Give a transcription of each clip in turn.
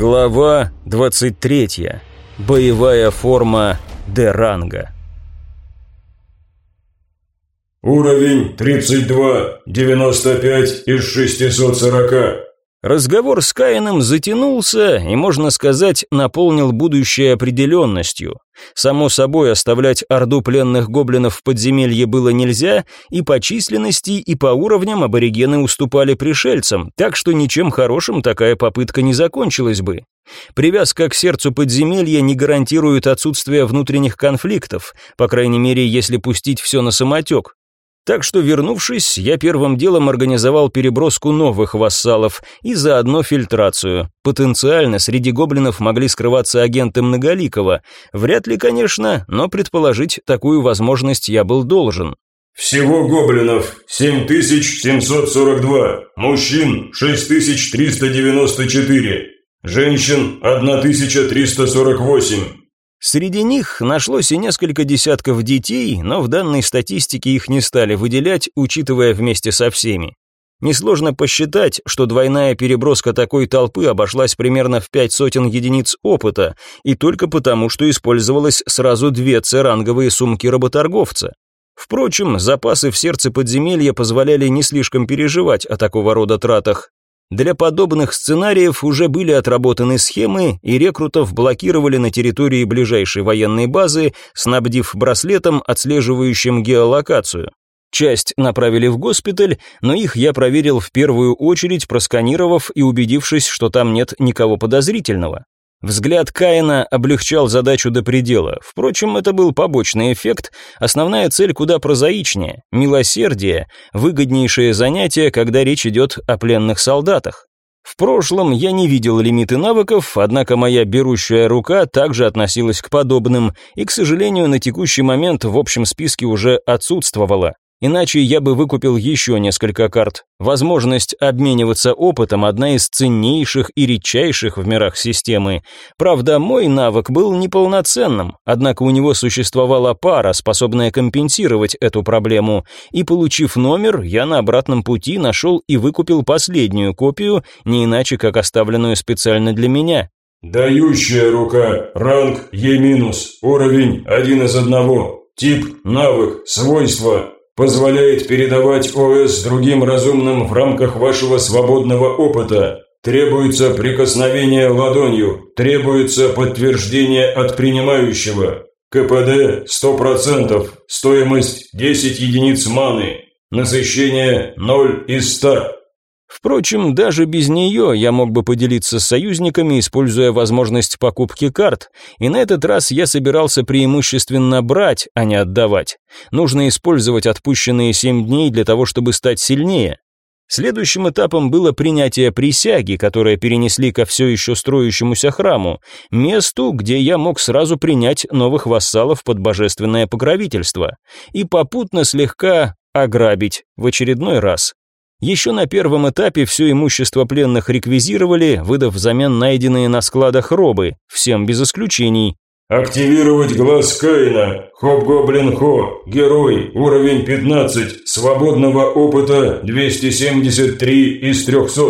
Глава 23. Боевая форма Д-ранга. Уровень 32, 95 из 640. Разговор с Каином затянулся и, можно сказать, наполнил будущее определенностью. Само собой, оставлять орду пленных гоблинов в подземелье было нельзя, и по численности, и по уровням аборигены уступали пришельцам, так что ничем хорошим такая попытка не закончилась бы. Привязка к сердцу подземелья не гарантирует отсутствие внутренних конфликтов, по крайней мере, если пустить все на самотек. Так что, вернувшись, я первым делом организовал переброску новых вассалов и заодно фильтрацию. Потенциально среди гоблинов могли скрываться агенты Многоликого. Вряд ли, конечно, но предположить такую возможность я был должен. Всего гоблинов 7742, мужчин 6394, женщин 1348. Среди них нашлось и несколько десятков детей, но в данной статистике их не стали выделять, учитывая вместе со всеми. Несложно посчитать, что двойная переброска такой толпы обошлась примерно в пять сотен единиц опыта, и только потому, что использовалось сразу две церанговые сумки работорговца. Впрочем, запасы в сердце подземелья позволяли не слишком переживать о такого рода тратах. Для подобных сценариев уже были отработаны схемы, и рекрутов блокировали на территории ближайшей военной базы, снабдив браслетом, отслеживающим геолокацию. Часть направили в госпиталь, но их я проверил в первую очередь, просканировав и убедившись, что там нет никого подозрительного. Взгляд Каина облегчал задачу до предела. Впрочем, это был побочный эффект. Основная цель куда прозаичнее. Милосердие – выгоднейшее занятие, когда речь идет о пленных солдатах. В прошлом я не видел лимиты навыков, однако моя берущая рука также относилась к подобным, и, к сожалению, на текущий момент в общем списке уже отсутствовала. Иначе я бы выкупил еще несколько карт. Возможность обмениваться опытом – одна из ценнейших и редчайших в мирах системы. Правда, мой навык был неполноценным, однако у него существовала пара, способная компенсировать эту проблему. И получив номер, я на обратном пути нашел и выкупил последнюю копию, не иначе как оставленную специально для меня. Дающая рука, ранг Е-, уровень один из одного, тип навык, свойства позволяет передавать ОС другим разумным в рамках вашего свободного опыта. Требуется прикосновение ладонью, требуется подтверждение от принимающего. КПД 100%, стоимость 10 единиц маны, насыщение 0 из 100. Впрочем, даже без нее я мог бы поделиться с союзниками, используя возможность покупки карт, и на этот раз я собирался преимущественно брать, а не отдавать. Нужно использовать отпущенные семь дней для того, чтобы стать сильнее. Следующим этапом было принятие присяги, которое перенесли ко все еще строящемуся храму, месту, где я мог сразу принять новых вассалов под божественное покровительство, и попутно слегка ограбить в очередной раз. Еще на первом этапе все имущество пленных реквизировали, выдав взамен найденные на складах робы, всем без исключений. «Активировать глаз Каина. Хоп-гоблин Хо. Герой. Уровень 15. Свободного опыта 273 из 300.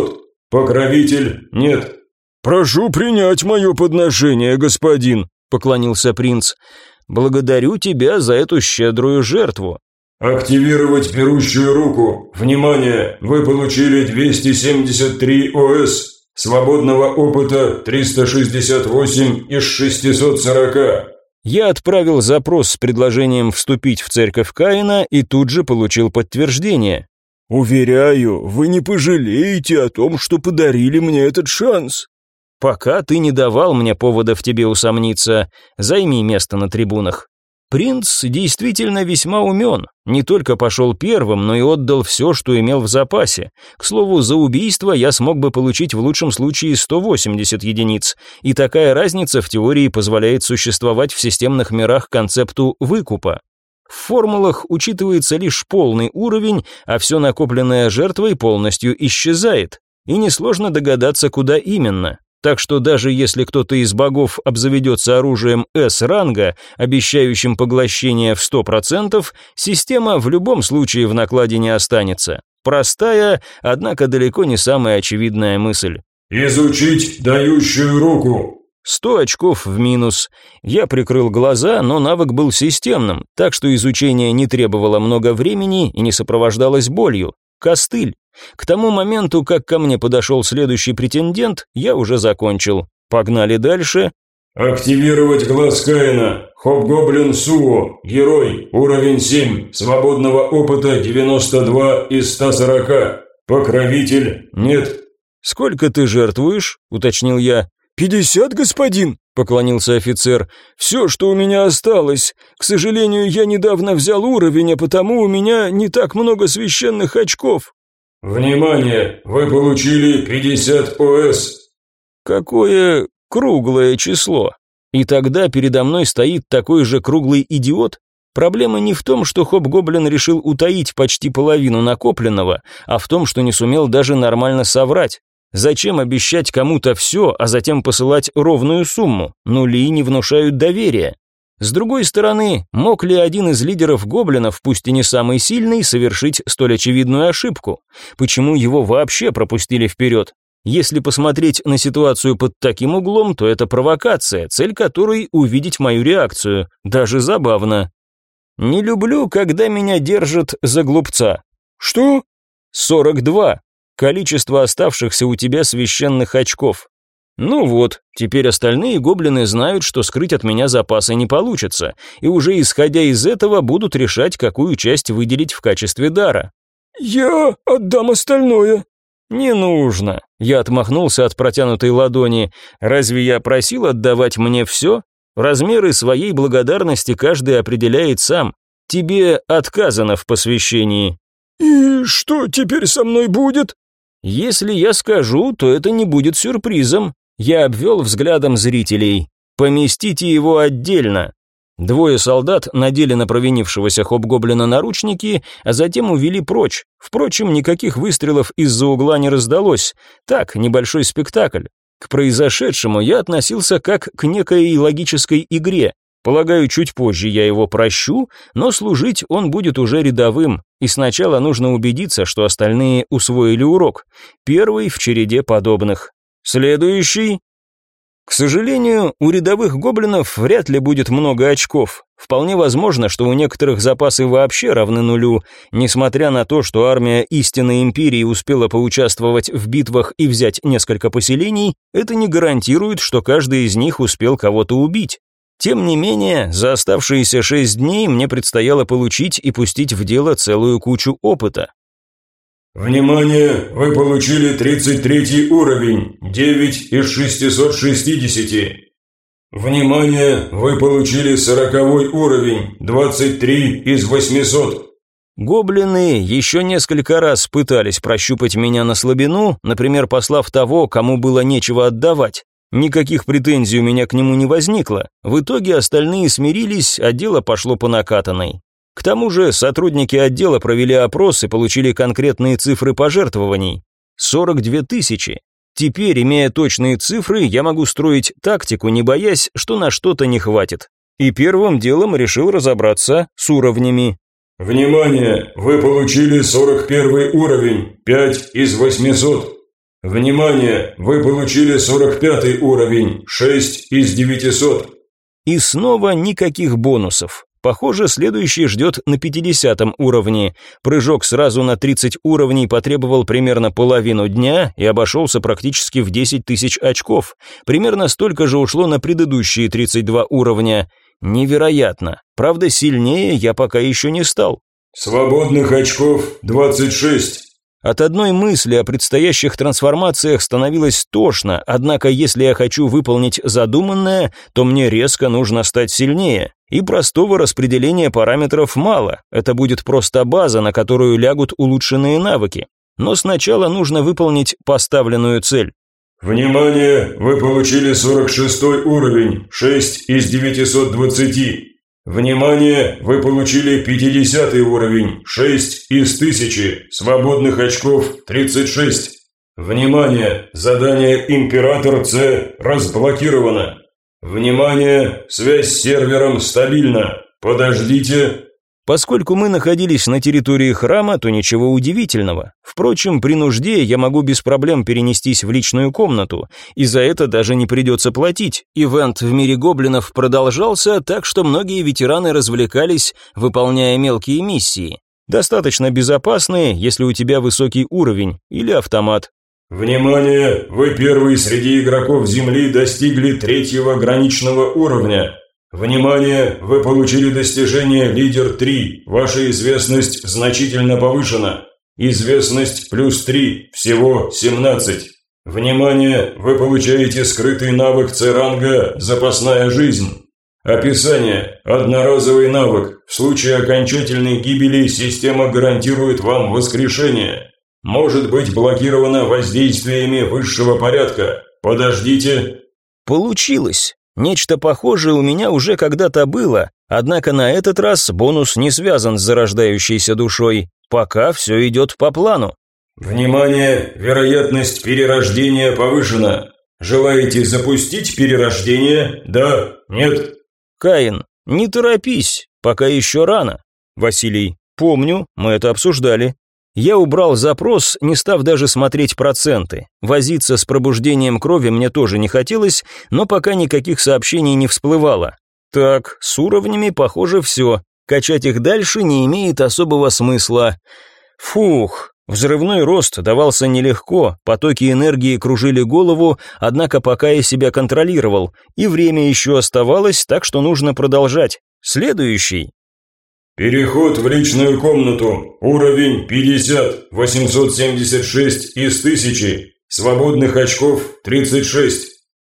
Покровитель нет». «Прошу принять мое подношение, господин», — поклонился принц. «Благодарю тебя за эту щедрую жертву. Активировать берущую руку. Внимание, вы получили 273 ОС. Свободного опыта 368 из 640. Я отправил запрос с предложением вступить в церковь Каина и тут же получил подтверждение. «Уверяю, вы не пожалеете о том, что подарили мне этот шанс». «Пока ты не давал мне повода в тебе усомниться, займи место на трибунах». Принц действительно весьма умен, не только пошел первым, но и отдал все, что имел в запасе. К слову, за убийство я смог бы получить в лучшем случае 180 единиц, и такая разница в теории позволяет существовать в системных мирах концепту выкупа. В формулах учитывается лишь полный уровень, а все накопленное жертвой полностью исчезает. И несложно догадаться, куда именно. Так что даже если кто-то из богов обзаведется оружием С-ранга, обещающим поглощение в 100%, система в любом случае в накладе не останется. Простая, однако далеко не самая очевидная мысль. Изучить дающую руку. Сто очков в минус. Я прикрыл глаза, но навык был системным, так что изучение не требовало много времени и не сопровождалось болью. Костыль. К тому моменту, как ко мне подошел следующий претендент, я уже закончил. Погнали дальше. Активировать глаз Каина. Хоб-гоблин Суо. Герой. Уровень 7. Свободного опыта 92 из 140. Покровитель. Нет. Сколько ты жертвуешь? уточнил я. «Пятьдесят, господин!» — поклонился офицер. «Все, что у меня осталось. К сожалению, я недавно взял уровень, а потому у меня не так много священных очков». «Внимание! Вы получили 50 ОС!» «Какое круглое число!» И тогда передо мной стоит такой же круглый идиот. Проблема не в том, что Хоп-Гоблин решил утаить почти половину накопленного, а в том, что не сумел даже нормально соврать. Зачем обещать кому-то все, а затем посылать ровную сумму? Нули не внушают доверия. С другой стороны, мог ли один из лидеров гоблинов, пусть и не самый сильный, совершить столь очевидную ошибку? Почему его вообще пропустили вперед? Если посмотреть на ситуацию под таким углом, то это провокация, цель которой увидеть мою реакцию. Даже забавно. Не люблю, когда меня держат за глупца. Что? 42 количество оставшихся у тебя священных очков. Ну вот, теперь остальные гоблины знают, что скрыть от меня запасы не получится, и уже исходя из этого будут решать, какую часть выделить в качестве дара. «Я отдам остальное». «Не нужно», — я отмахнулся от протянутой ладони. «Разве я просил отдавать мне все? Размеры своей благодарности каждый определяет сам. Тебе отказано в посвящении». «И что теперь со мной будет?» Если я скажу, то это не будет сюрпризом. Я обвел взглядом зрителей. Поместите его отдельно. Двое солдат надели на провинившегося хоб-гоблина наручники, а затем увели прочь. Впрочем, никаких выстрелов из-за угла не раздалось. Так, небольшой спектакль. К произошедшему я относился как к некой логической игре. Полагаю, чуть позже я его прощу, но служить он будет уже рядовым, и сначала нужно убедиться, что остальные усвоили урок. Первый в череде подобных. Следующий. К сожалению, у рядовых гоблинов вряд ли будет много очков. Вполне возможно, что у некоторых запасы вообще равны нулю, несмотря на то, что армия истинной империи успела поучаствовать в битвах и взять несколько поселений, это не гарантирует, что каждый из них успел кого-то убить. Тем не менее, за оставшиеся шесть дней мне предстояло получить и пустить в дело целую кучу опыта. «Внимание! Вы получили 33 уровень, 9 из 660. Внимание! Вы получили 40 уровень, 23 из 800. Гоблины еще несколько раз пытались прощупать меня на слабину, например, послав того, кому было нечего отдавать. Никаких претензий у меня к нему не возникло. В итоге остальные смирились, а дело пошло по накатанной. К тому же сотрудники отдела провели опрос и получили конкретные цифры пожертвований. 42 тысячи. Теперь, имея точные цифры, я могу строить тактику, не боясь, что на что-то не хватит. И первым делом решил разобраться с уровнями. Внимание! Вы получили 41 уровень, 5 из 800. Внимание! Вы получили 45 уровень, 6 из 900. И снова никаких бонусов. Похоже, следующий ждет на 50 уровне. Прыжок сразу на 30 уровней потребовал примерно половину дня и обошелся практически в 10 тысяч очков. Примерно столько же ушло на предыдущие 32 уровня. Невероятно. Правда, сильнее я пока еще не стал. Свободных очков 26. От одной мысли о предстоящих трансформациях становилось тошно, однако если я хочу выполнить задуманное, то мне резко нужно стать сильнее. И простого распределения параметров мало, это будет просто база, на которую лягут улучшенные навыки. Но сначала нужно выполнить поставленную цель. Внимание! Вы получили 46 уровень, 6 из 920. Внимание! Вы получили 50 уровень, 6 из 1000, свободных очков 36. Внимание! Задание Император С разблокировано. Внимание! Связь с сервером стабильна. Подождите. Поскольку мы находились на территории храма, то ничего удивительного. Впрочем, при нужде я могу без проблем перенестись в личную комнату, и за это даже не придется платить. Ивент в мире гоблинов продолжался, так что многие ветераны развлекались, выполняя мелкие миссии. Достаточно безопасные, если у тебя высокий уровень или автомат. Внимание! Вы первый среди игроков Земли достигли третьего граничного уровня. Внимание! Вы получили достижение «Лидер 3». Ваша известность значительно повышена. Известность плюс 3, всего 17. Внимание! Вы получаете скрытый навык С-ранга «Запасная жизнь». Описание. Одноразовый навык. В случае окончательной гибели система гарантирует вам воскрешение. Может быть блокировано воздействиями высшего порядка. Подождите. Получилось. Нечто похожее у меня уже когда-то было, однако на этот раз бонус не связан с зарождающейся душой. Пока все идет по плану. Внимание, вероятность перерождения повышена. Желаете запустить перерождение? Да? Нет? Каин, не торопись, пока еще рано. Василий, помню, мы это обсуждали. Я убрал запрос, не став даже смотреть проценты. Возиться с пробуждением крови мне тоже не хотелось, но пока никаких сообщений не всплывало. Так, с уровнями, похоже, все. Качать их дальше не имеет особого смысла. Фух, взрывной рост давался нелегко, потоки энергии кружили голову, однако пока я себя контролировал, и время еще оставалось, так что нужно продолжать. Следующий. Переход в личную комнату. Уровень 50, 876 из 1000. Свободных очков 36.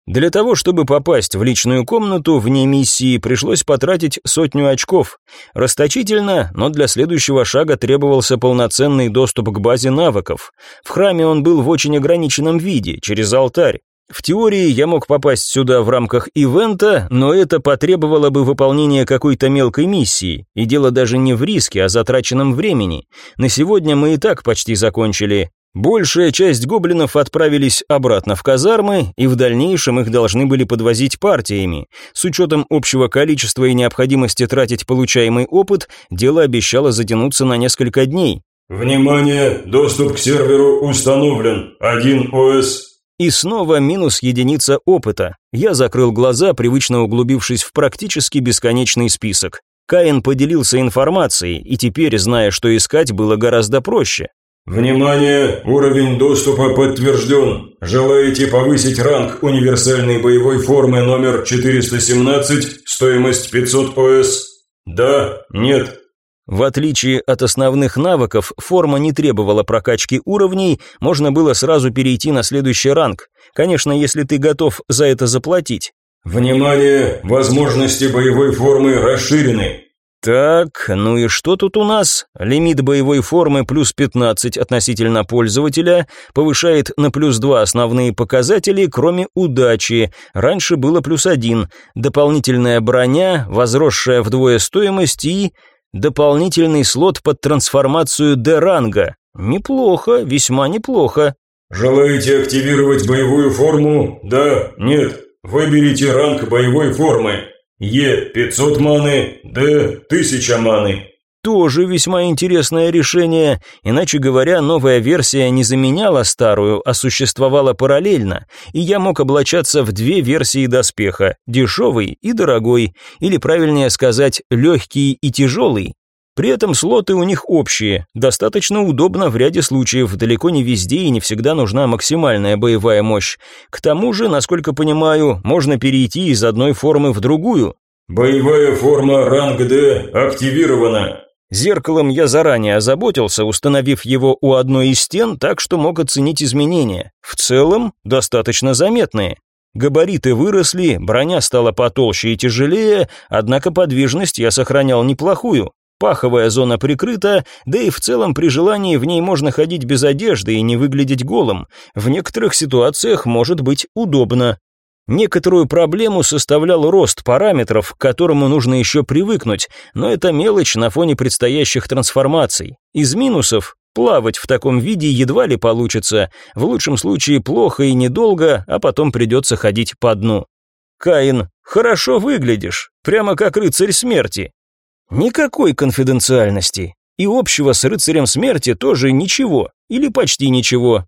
Для того, чтобы попасть в личную комнату вне миссии, пришлось потратить сотню очков. Расточительно, но для следующего шага требовался полноценный доступ к базе навыков. В храме он был в очень ограниченном виде, через алтарь. В теории я мог попасть сюда в рамках ивента, но это потребовало бы выполнения какой-то мелкой миссии, и дело даже не в риске, а затраченном времени. На сегодня мы и так почти закончили. Большая часть гоблинов отправились обратно в казармы, и в дальнейшем их должны были подвозить партиями. С учетом общего количества и необходимости тратить получаемый опыт, дело обещало затянуться на несколько дней. «Внимание! Доступ к серверу установлен. Один ОС и снова минус единица опыта. Я закрыл глаза, привычно углубившись в практически бесконечный список. Каин поделился информацией, и теперь, зная, что искать, было гораздо проще. «Внимание! Уровень доступа подтвержден. Желаете повысить ранг универсальной боевой формы номер 417, стоимость 500 ОС? Да? Нет?» В отличие от основных навыков, форма не требовала прокачки уровней, можно было сразу перейти на следующий ранг. Конечно, если ты готов за это заплатить. Внимание! Возможности боевой формы расширены. Так, ну и что тут у нас? Лимит боевой формы плюс 15 относительно пользователя, повышает на плюс 2 основные показатели, кроме удачи. Раньше было плюс 1. Дополнительная броня, возросшая вдвое стоимость и Дополнительный слот под трансформацию Д-ранга. Неплохо, весьма неплохо. Желаете активировать боевую форму? Да, нет. Выберите ранг боевой формы. Е 500 маны, Д 1000 маны. Тоже весьма интересное решение, иначе говоря, новая версия не заменяла старую, а существовала параллельно, и я мог облачаться в две версии доспеха, дешевый и дорогой, или правильнее сказать, легкий и тяжелый. При этом слоты у них общие, достаточно удобно в ряде случаев, далеко не везде и не всегда нужна максимальная боевая мощь. К тому же, насколько понимаю, можно перейти из одной формы в другую. «Боевая форма ранг D активирована», Зеркалом я заранее озаботился, установив его у одной из стен, так что мог оценить изменения. В целом, достаточно заметные. Габариты выросли, броня стала потолще и тяжелее, однако подвижность я сохранял неплохую. Паховая зона прикрыта, да и в целом при желании в ней можно ходить без одежды и не выглядеть голым. В некоторых ситуациях может быть удобно. Некоторую проблему составлял рост параметров, к которому нужно еще привыкнуть, но это мелочь на фоне предстоящих трансформаций. Из минусов плавать в таком виде едва ли получится, в лучшем случае плохо и недолго, а потом придется ходить по дну. Каин, хорошо выглядишь, прямо как рыцарь смерти. Никакой конфиденциальности. И общего с рыцарем смерти тоже ничего, или почти ничего.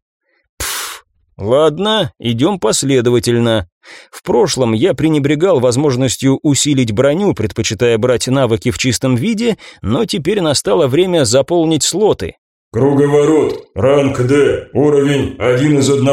Ладно, идем последовательно. В прошлом я пренебрегал возможностью усилить броню, предпочитая брать навыки в чистом виде, но теперь настало время заполнить слоты. Круговорот, ранг D, уровень 1 из 1,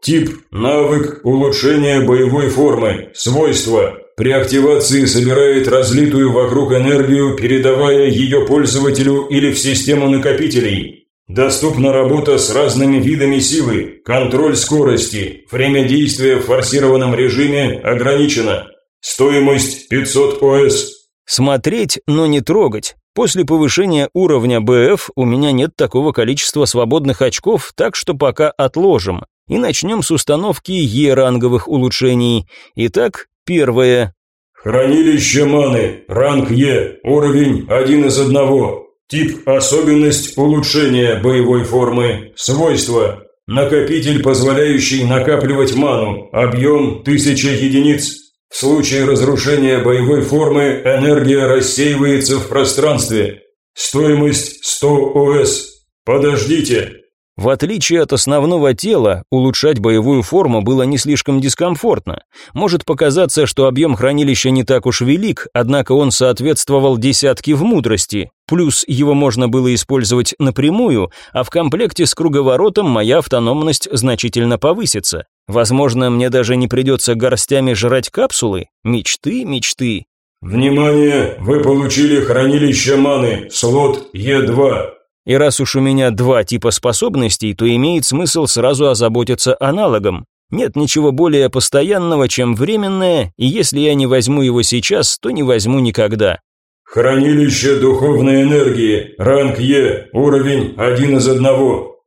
тип, навык, улучшение боевой формы, свойства. При активации собирает разлитую вокруг энергию, передавая ее пользователю или в систему накопителей. Доступна работа с разными видами силы, контроль скорости, время действия в форсированном режиме ограничено. Стоимость 500 ОС. Смотреть, но не трогать. После повышения уровня БФ у меня нет такого количества свободных очков, так что пока отложим. И начнем с установки Е-ранговых улучшений. Итак, первое. Хранилище маны, ранг Е, уровень 1 из 1. Тип особенность улучшения боевой формы. Свойства. Накопитель, позволяющий накапливать ману. Объем 1000 единиц. В случае разрушения боевой формы энергия рассеивается в пространстве. Стоимость 100 ОС. Подождите. В отличие от основного тела, улучшать боевую форму было не слишком дискомфортно. Может показаться, что объем хранилища не так уж велик, однако он соответствовал десятке в мудрости. Плюс его можно было использовать напрямую, а в комплекте с круговоротом моя автономность значительно повысится. Возможно, мне даже не придется горстями жрать капсулы. Мечты, мечты. Внимание! Вы получили хранилище маны, слот Е2. И раз уж у меня два типа способностей, то имеет смысл сразу озаботиться аналогом. Нет ничего более постоянного, чем временное, и если я не возьму его сейчас, то не возьму никогда. Хранилище духовной энергии, ранг Е, уровень 1 из 1.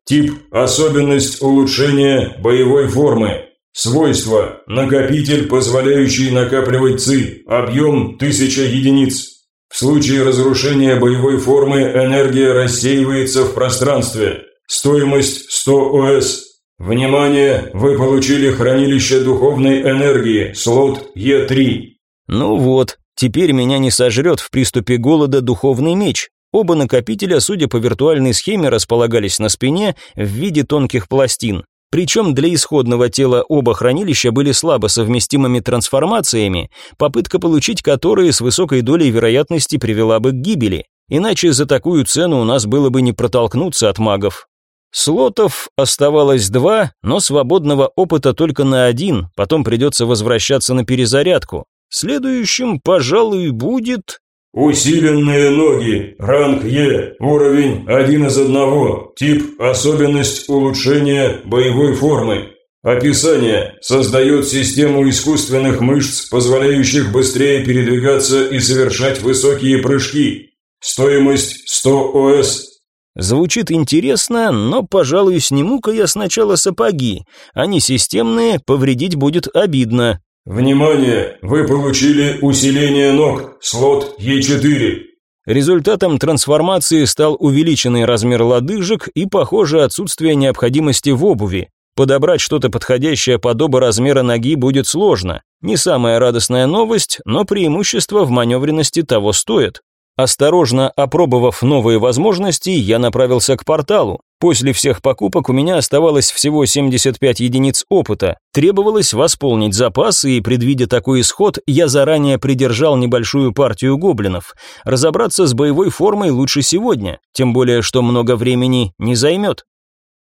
Тип особенность улучшения боевой формы. Свойства накопитель, позволяющий накапливать ЦИ, объем 1000 единиц. В случае разрушения боевой формы энергия рассеивается в пространстве. Стоимость 100 ОС. Внимание, вы получили хранилище духовной энергии, слот Е3. Ну вот, теперь меня не сожрет в приступе голода духовный меч. Оба накопителя, судя по виртуальной схеме, располагались на спине в виде тонких пластин. Причем для исходного тела оба хранилища были слабо совместимыми трансформациями, попытка получить которые с высокой долей вероятности привела бы к гибели. Иначе за такую цену у нас было бы не протолкнуться от магов. Слотов оставалось два, но свободного опыта только на один, потом придется возвращаться на перезарядку. Следующим, пожалуй, будет... Усиленные ноги, ранг Е, уровень 1 из 1, тип особенность улучшения боевой формы. Описание. Создает систему искусственных мышц, позволяющих быстрее передвигаться и совершать высокие прыжки. Стоимость 100 ОС. Звучит интересно, но, пожалуй, сниму-ка я сначала сапоги. Они системные, повредить будет обидно. Внимание! Вы получили усиление ног, слот Е4. Результатом трансформации стал увеличенный размер лодыжек и, похоже, отсутствие необходимости в обуви. Подобрать что-то подходящее под оба размера ноги будет сложно. Не самая радостная новость, но преимущество в маневренности того стоит. Осторожно опробовав новые возможности, я направился к порталу. После всех покупок у меня оставалось всего 75 единиц опыта. Требовалось восполнить запасы, и, предвидя такой исход, я заранее придержал небольшую партию гоблинов. Разобраться с боевой формой лучше сегодня, тем более, что много времени не займет.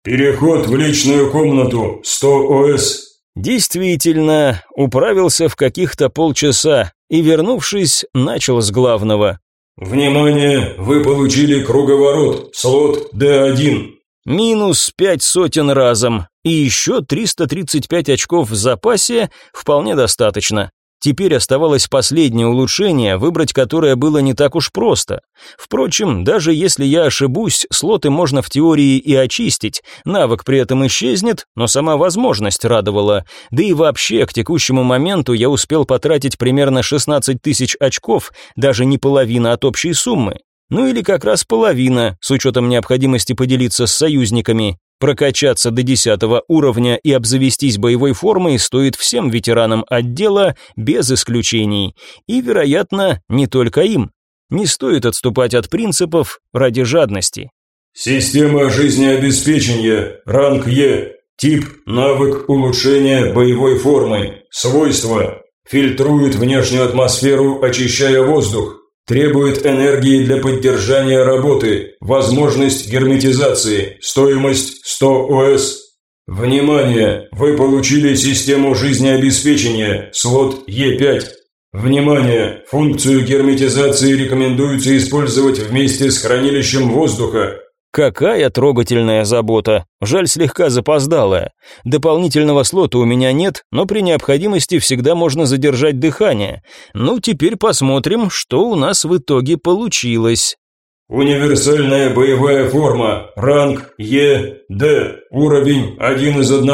«Переход в личную комнату, 100 ОС», Действительно, управился в каких-то полчаса и, вернувшись, начал с главного. «Внимание! Вы получили круговорот, слот D1». Минус пять сотен разом, и еще 335 очков в запасе вполне достаточно. Теперь оставалось последнее улучшение, выбрать которое было не так уж просто. Впрочем, даже если я ошибусь, слоты можно в теории и очистить, навык при этом исчезнет, но сама возможность радовала. Да и вообще, к текущему моменту я успел потратить примерно 16 тысяч очков, даже не половина от общей суммы. Ну или как раз половина, с учетом необходимости поделиться с союзниками. Прокачаться до 10 уровня и обзавестись боевой формой стоит всем ветеранам отдела без исключений. И, вероятно, не только им. Не стоит отступать от принципов ради жадности. Система жизнеобеспечения, ранг Е, тип навык улучшения боевой формы, свойства, фильтрует внешнюю атмосферу, очищая воздух, требует энергии для поддержания работы, возможность герметизации, стоимость 100 ОС. Внимание! Вы получили систему жизнеобеспечения, слот Е5. Внимание! Функцию герметизации рекомендуется использовать вместе с хранилищем воздуха. Какая трогательная забота. Жаль, слегка запоздалая. Дополнительного слота у меня нет, но при необходимости всегда можно задержать дыхание. Ну, теперь посмотрим, что у нас в итоге получилось. Универсальная боевая форма. Ранг Е, Д. Уровень 1 из 1.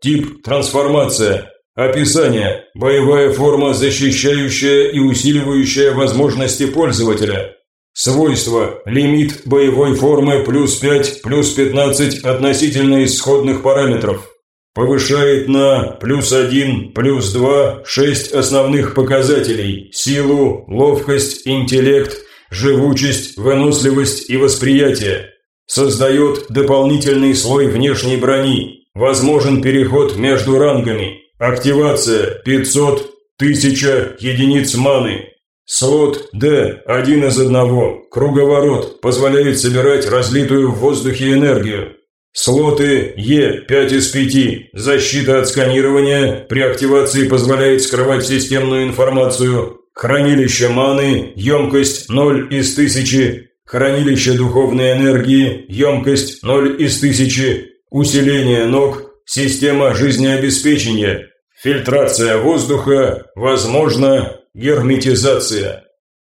Тип трансформация. Описание. Боевая форма, защищающая и усиливающая возможности пользователя. Свойства. Лимит боевой формы плюс 5, плюс 15 относительно исходных параметров. Повышает на плюс 1, плюс 2, 6 основных показателей. Силу, ловкость, интеллект, живучесть, выносливость и восприятие. Создает дополнительный слой внешней брони. Возможен переход между рангами. Активация 500, 1000 единиц маны. Слот D один из одного. Круговорот позволяет собирать разлитую в воздухе энергию. Слоты Е 5 из 5. Защита от сканирования при активации позволяет скрывать системную информацию. Хранилище маны, емкость 0 из 1000. Хранилище духовной энергии, емкость 0 из 1000. Усиление ног, система жизнеобеспечения. Фильтрация воздуха, возможно, Герметизация.